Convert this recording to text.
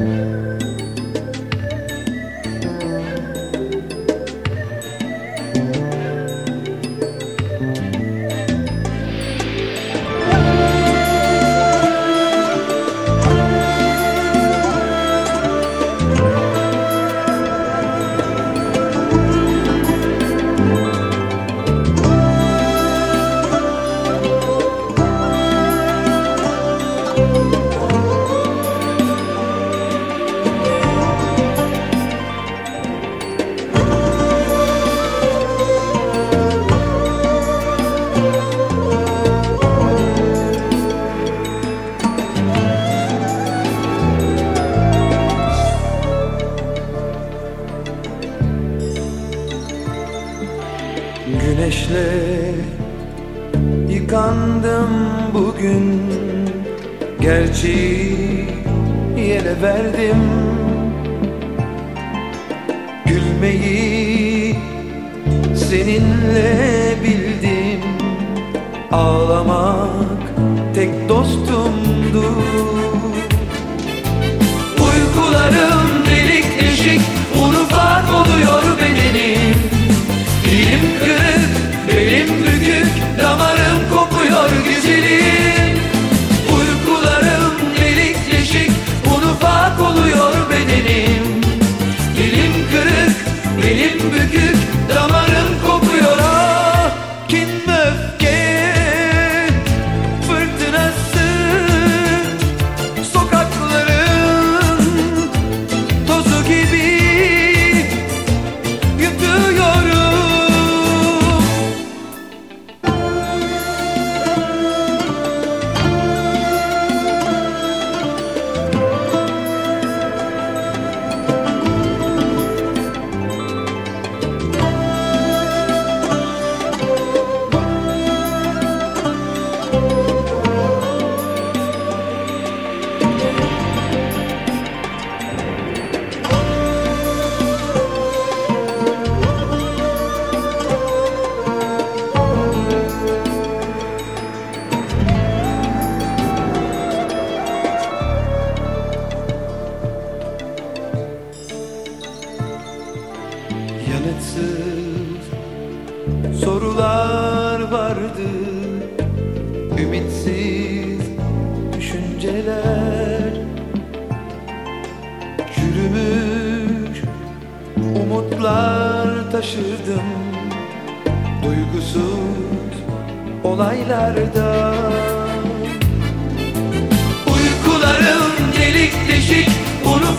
Música Güneşle yıkandım bugün. Gerçeği yele verdim. Gülmeyi seninle bildim. Ağlamak tek dostumdu Uykularım delik deşik bükük Damarım sorular vardı Ümitsiz düşünceler. Çürümüş umutlar taşırdım Duygusuz olaylarda. Uykularım delik deşik Un